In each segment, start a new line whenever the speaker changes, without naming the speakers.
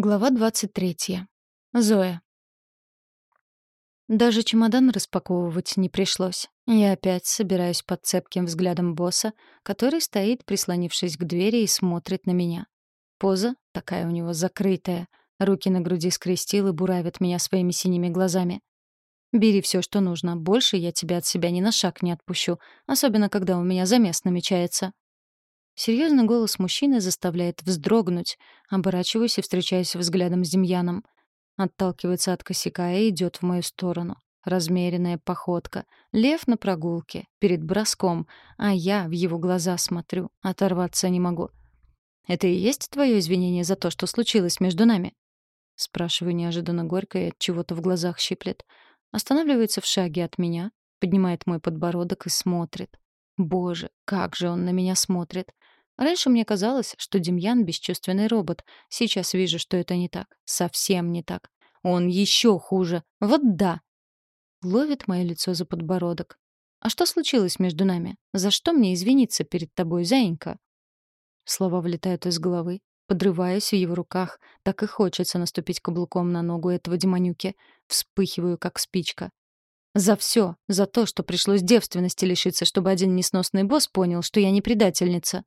Глава 23. Зоя. Даже чемодан распаковывать не пришлось. Я опять собираюсь под цепким взглядом босса, который стоит, прислонившись к двери и смотрит на меня. Поза такая у него закрытая, руки на груди скрестил и буравит меня своими синими глазами. «Бери все, что нужно, больше я тебя от себя ни на шаг не отпущу, особенно когда у меня замес намечается», Серьезный голос мужчины заставляет вздрогнуть. Оборачиваюсь и встречаюсь взглядом с Демьяном. Отталкивается от косяка и идет в мою сторону. Размеренная походка. Лев на прогулке, перед броском, а я в его глаза смотрю, оторваться не могу. «Это и есть твое извинение за то, что случилось между нами?» Спрашиваю неожиданно горько и от чего-то в глазах щиплет. Останавливается в шаге от меня, поднимает мой подбородок и смотрит. Боже, как же он на меня смотрит. Раньше мне казалось, что Демьян — бесчувственный робот. Сейчас вижу, что это не так. Совсем не так. Он еще хуже. Вот да. Ловит мое лицо за подбородок. А что случилось между нами? За что мне извиниться перед тобой, заинька? Слова влетают из головы. Подрываюсь в его руках. Так и хочется наступить каблуком на ногу этого демонюки. Вспыхиваю, как спичка. За все, за то, что пришлось девственности лишиться, чтобы один несносный босс понял, что я не предательница.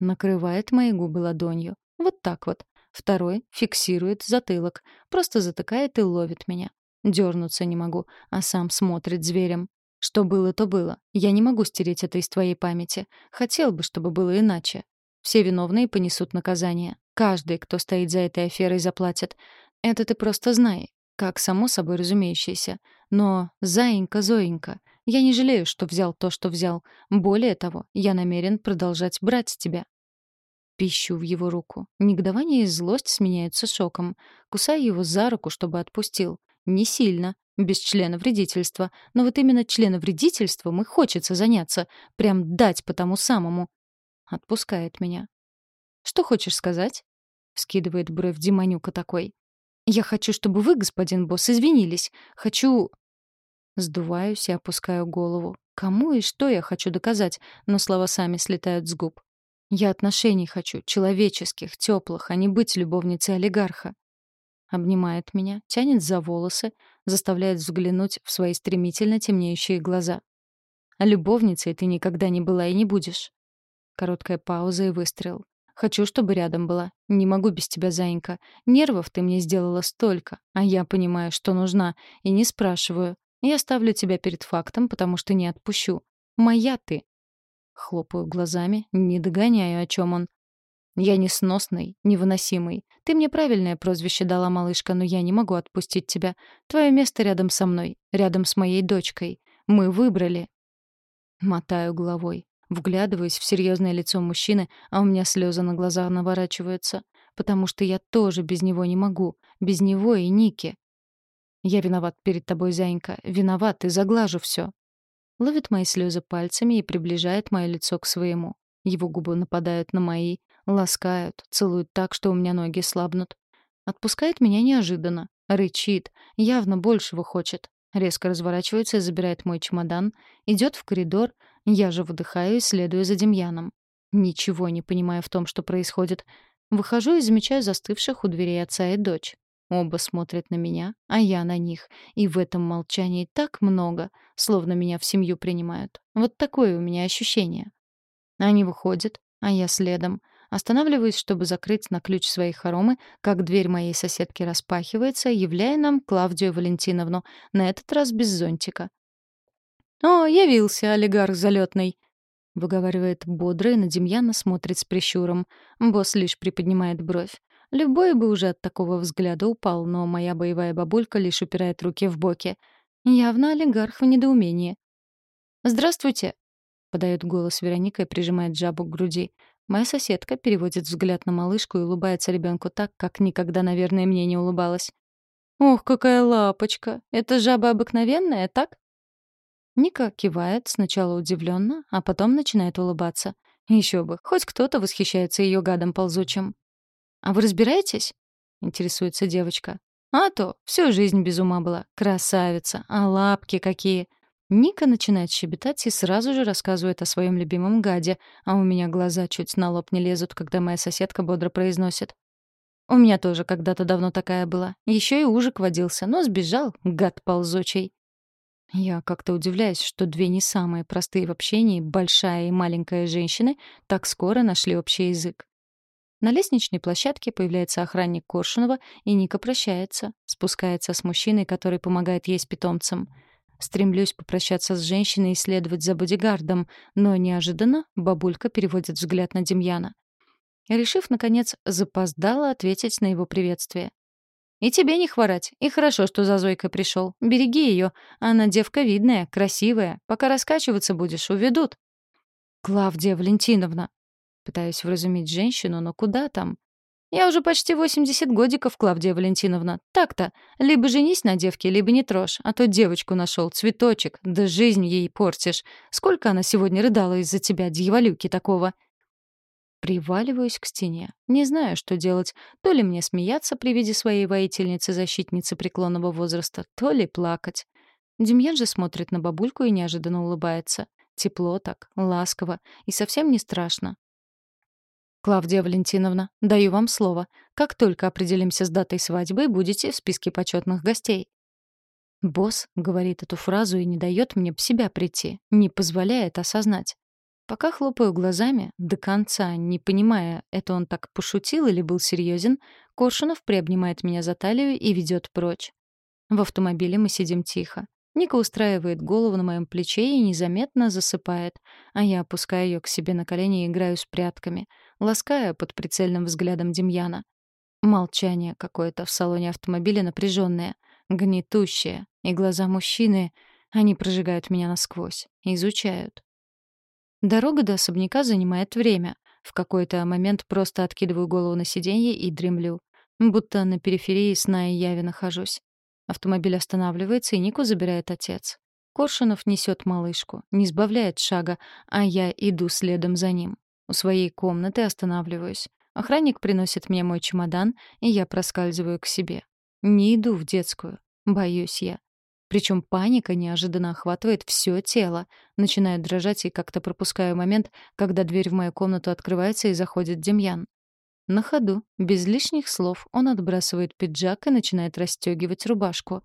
Накрывает мои губы ладонью. Вот так вот. Второй фиксирует затылок. Просто затыкает и ловит меня. Дёрнуться не могу, а сам смотрит зверем. Что было, то было. Я не могу стереть это из твоей памяти. Хотел бы, чтобы было иначе. Все виновные понесут наказание. Каждый, кто стоит за этой аферой, заплатит. Это ты просто знай, как само собой разумеющееся. Но, заинька, Зоенька, я не жалею, что взял то, что взял. Более того, я намерен продолжать брать тебя. Пищу в его руку. Негодование и злость сменяются шоком. Кусаю его за руку, чтобы отпустил. Не сильно, без члена вредительства. Но вот именно члена вредительства мы хочется заняться. Прям дать по тому самому. Отпускает меня. «Что хочешь сказать?» — скидывает бровь Димонюка такой. «Я хочу, чтобы вы, господин босс, извинились. Хочу...» Сдуваюсь и опускаю голову. Кому и что я хочу доказать, но слова сами слетают с губ. Я отношений хочу, человеческих, теплых, а не быть любовницей олигарха. Обнимает меня, тянет за волосы, заставляет взглянуть в свои стремительно темнеющие глаза. А любовницей ты никогда не была и не будешь. Короткая пауза и выстрел. Хочу, чтобы рядом была. Не могу без тебя, зайка. Нервов ты мне сделала столько, а я понимаю, что нужна, и не спрашиваю. Я ставлю тебя перед фактом, потому что не отпущу. Моя ты. Хлопаю глазами, не догоняю, о чем он. Я несносный, невыносимый. Ты мне правильное прозвище дала, малышка, но я не могу отпустить тебя. Твое место рядом со мной, рядом с моей дочкой. Мы выбрали. Мотаю головой. Вглядываюсь в серьезное лицо мужчины, а у меня слезы на глазах наворачиваются. Потому что я тоже без него не могу. Без него и Ники. Я виноват перед тобой, зайка, виноват и заглажу все. Ловит мои слезы пальцами и приближает мое лицо к своему. Его губы нападают на мои, ласкают, целуют так, что у меня ноги слабнут. Отпускает меня неожиданно, рычит, явно большего хочет. Резко разворачивается и забирает мой чемодан, идет в коридор, я же выдыхаю и следую за Демьяном. Ничего не понимая в том, что происходит. Выхожу и замечаю застывших у дверей отца и дочь. Оба смотрят на меня, а я на них. И в этом молчании так много, словно меня в семью принимают. Вот такое у меня ощущение. Они выходят, а я следом. Останавливаюсь, чтобы закрыть на ключ свои хоромы, как дверь моей соседки распахивается, являя нам Клавдию Валентиновну, на этот раз без зонтика. «О, явился олигарх залетный!» — выговаривает бодро и на Демьяна смотрит с прищуром. Босс лишь приподнимает бровь. Любой бы уже от такого взгляда упал, но моя боевая бабулька лишь упирает руки в боки. Явно олигарх в недоумении. «Здравствуйте!» — подает голос Вероника и прижимает жабу к груди. Моя соседка переводит взгляд на малышку и улыбается ребенку так, как никогда, наверное, мне не улыбалась. «Ох, какая лапочка! Это жаба обыкновенная, так?» Ника кивает, сначала удивленно, а потом начинает улыбаться. Еще бы, хоть кто-то восхищается ее гадом ползучим. «А вы разбираетесь?» — интересуется девочка. «А то, всю жизнь без ума была. Красавица. А лапки какие!» Ника начинает щебетать и сразу же рассказывает о своем любимом гаде, а у меня глаза чуть на лоб не лезут, когда моя соседка бодро произносит. У меня тоже когда-то давно такая была. Еще и ужик водился, но сбежал, гад ползучий. Я как-то удивляюсь, что две не самые простые в общении, большая и маленькая женщины, так скоро нашли общий язык. На лестничной площадке появляется охранник Коршунова, и Ника прощается, спускается с мужчиной, который помогает ей с питомцем. Стремлюсь попрощаться с женщиной и следовать за бодигардом, но неожиданно бабулька переводит взгляд на Демьяна. Решив, наконец, запоздало ответить на его приветствие. «И тебе не хворать. И хорошо, что за Зойкой пришел. Береги ее. Она девка видная, красивая. Пока раскачиваться будешь, уведут». «Клавдия Валентиновна», Пытаюсь вразумить женщину, но куда там? Я уже почти 80 годиков, Клавдия Валентиновна. Так-то. Либо женись на девке, либо не трожь. А то девочку нашел, цветочек. Да жизнь ей портишь. Сколько она сегодня рыдала из-за тебя, дьяволюки такого. Приваливаюсь к стене. Не знаю, что делать. То ли мне смеяться при виде своей воительницы-защитницы преклонного возраста, то ли плакать. Демьян же смотрит на бабульку и неожиданно улыбается. Тепло так, ласково и совсем не страшно. Клавдия Валентиновна, даю вам слово. Как только определимся с датой свадьбы, будете в списке почетных гостей. Босс говорит эту фразу и не дает мне в себя прийти, не позволяет осознать. Пока хлопаю глазами, до конца, не понимая, это он так пошутил или был серьезен, Коршунов приобнимает меня за талию и ведет прочь. В автомобиле мы сидим тихо. Ника устраивает голову на моем плече и незаметно засыпает, а я опускаю ее к себе на колени и играю с прятками — лаская под прицельным взглядом Демьяна. Молчание какое-то в салоне автомобиля напряженное, гнетущее, и глаза мужчины, они прожигают меня насквозь, изучают. Дорога до особняка занимает время. В какой-то момент просто откидываю голову на сиденье и дремлю. Будто на периферии сна и яви нахожусь. Автомобиль останавливается, и Нику забирает отец. Коршунов несет малышку, не сбавляет шага, а я иду следом за ним. У своей комнаты останавливаюсь. Охранник приносит мне мой чемодан, и я проскальзываю к себе. Не иду в детскую. Боюсь я. Причем паника неожиданно охватывает все тело. Начинаю дрожать и как-то пропускаю момент, когда дверь в мою комнату открывается и заходит Демьян. На ходу, без лишних слов, он отбрасывает пиджак и начинает расстегивать рубашку.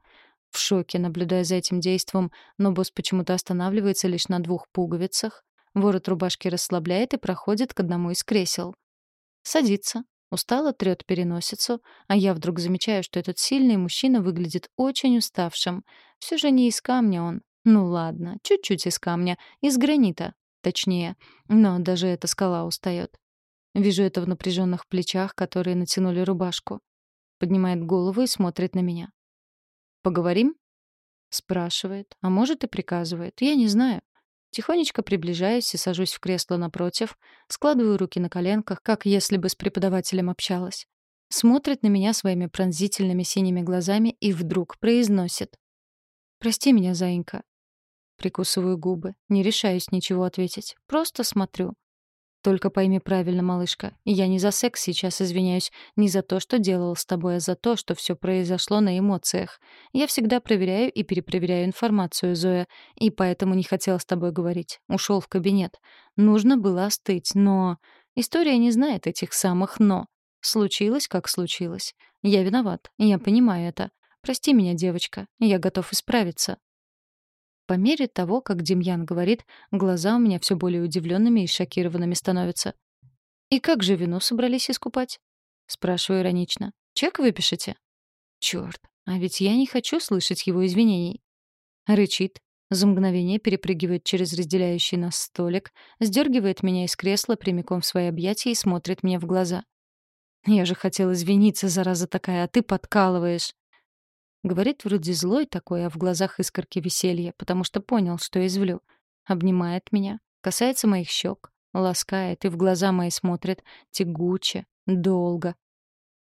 В шоке, наблюдая за этим действом, но босс почему-то останавливается лишь на двух пуговицах, Ворот рубашки расслабляет и проходит к одному из кресел. Садится, устало трёт переносицу, а я вдруг замечаю, что этот сильный мужчина выглядит очень уставшим. Все же не из камня он. Ну ладно, чуть-чуть из камня, из гранита, точнее. Но даже эта скала устает. Вижу это в напряженных плечах, которые натянули рубашку. Поднимает голову и смотрит на меня. «Поговорим?» Спрашивает, а может и приказывает. Я не знаю. Тихонечко приближаюсь и сажусь в кресло напротив, складываю руки на коленках, как если бы с преподавателем общалась. Смотрит на меня своими пронзительными синими глазами и вдруг произносит. «Прости меня, заинька». Прикусываю губы, не решаюсь ничего ответить, просто смотрю. Только пойми правильно, малышка, я не за секс сейчас извиняюсь, не за то, что делал с тобой, а за то, что все произошло на эмоциях. Я всегда проверяю и перепроверяю информацию, Зоя, и поэтому не хотел с тобой говорить. Ушел в кабинет. Нужно было остыть, но... История не знает этих самых «но». Случилось, как случилось. Я виноват, я понимаю это. Прости меня, девочка, я готов исправиться. По мере того, как Демьян говорит, глаза у меня все более удивленными и шокированными становятся. «И как же вину собрались искупать?» Спрашиваю иронично. «Чек выпишете?» Черт, а ведь я не хочу слышать его извинений. Рычит, за мгновение перепрыгивает через разделяющий нас столик, сдергивает меня из кресла прямиком в свои объятия и смотрит мне в глаза. «Я же хотел извиниться, зараза такая, а ты подкалываешь». Говорит вроде злой такой, а в глазах искорки веселья, потому что понял, что извлю. Обнимает меня, касается моих щек, ласкает и в глаза мои смотрит тягуче, долго.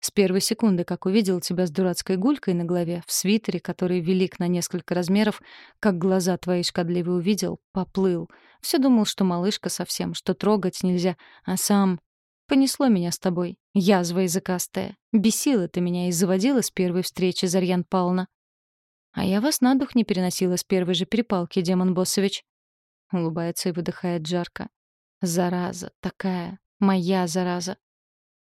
С первой секунды, как увидел тебя с дурацкой гулькой на голове, в свитере, который велик на несколько размеров, как глаза твои шкодливые увидел, поплыл. Все думал, что малышка совсем, что трогать нельзя, а сам Понесло меня с тобой, язва языкастая. Бесила ты меня и заводила с первой встречи, Зарьян Павловна. А я вас на дух не переносила с первой же перепалки, демон Боссович. Улыбается и выдыхает жарко. Зараза, такая, моя зараза.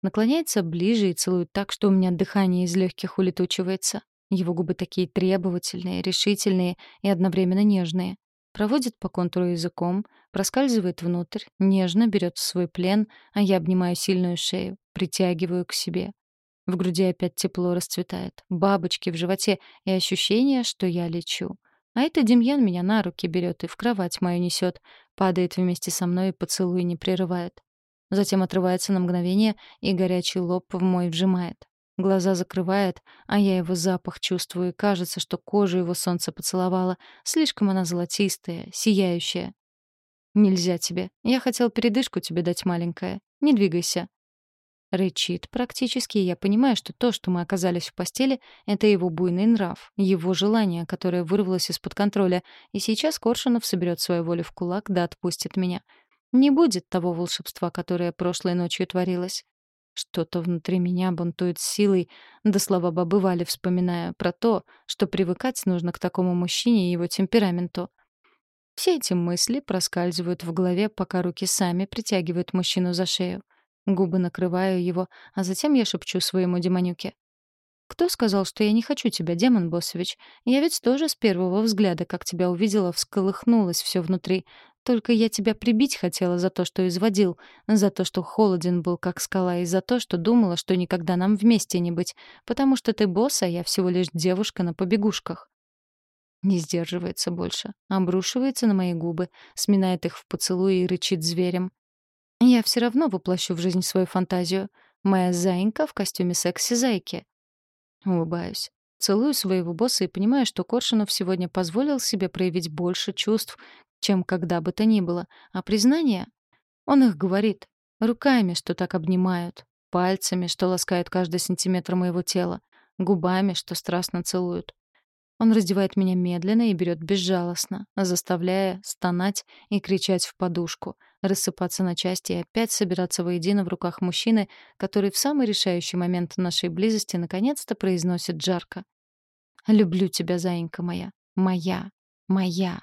Наклоняется ближе и целует так, что у меня дыхание из легких улетучивается. Его губы такие требовательные, решительные и одновременно нежные. Проводит по контуру языком, проскальзывает внутрь, нежно берет в свой плен, а я обнимаю сильную шею, притягиваю к себе. В груди опять тепло расцветает, бабочки в животе и ощущение, что я лечу. А это Демьян меня на руки берет и в кровать мою несет, падает вместе со мной и поцелуй не прерывает. Затем отрывается на мгновение и горячий лоб в мой вжимает. Глаза закрывает, а я его запах чувствую, и кажется, что кожу его солнце поцеловало. Слишком она золотистая, сияющая. «Нельзя тебе. Я хотел передышку тебе дать маленькая. Не двигайся». Рычит практически, и я понимаю, что то, что мы оказались в постели, это его буйный нрав, его желание, которое вырвалось из-под контроля, и сейчас Коршунов соберет свою волю в кулак да отпустит меня. Не будет того волшебства, которое прошлой ночью творилось. Что-то внутри меня бунтует силой, да слова бабы Вали вспоминая про то, что привыкать нужно к такому мужчине и его темпераменту. Все эти мысли проскальзывают в голове, пока руки сами притягивают мужчину за шею. Губы накрываю его, а затем я шепчу своему демонюке. «Кто сказал, что я не хочу тебя, демон Боссович? Я ведь тоже с первого взгляда, как тебя увидела, всколыхнулось все внутри. Только я тебя прибить хотела за то, что изводил, за то, что холоден был, как скала, и за то, что думала, что никогда нам вместе не быть, потому что ты босс, а я всего лишь девушка на побегушках». Не сдерживается больше, обрушивается на мои губы, сминает их в поцелуи и рычит зверем. Я все равно воплощу в жизнь свою фантазию. Моя зайка в костюме секси-зайки. Улыбаюсь. Целую своего босса и понимаю, что Коршунов сегодня позволил себе проявить больше чувств, чем когда бы то ни было. А признание? Он их говорит. Руками, что так обнимают. Пальцами, что ласкают каждый сантиметр моего тела. Губами, что страстно целуют. Он раздевает меня медленно и берет безжалостно, заставляя стонать и кричать в подушку, рассыпаться на части и опять собираться воедино в руках мужчины, который в самый решающий момент нашей близости наконец-то произносит жарко. «Люблю тебя, заинька моя. Моя. Моя».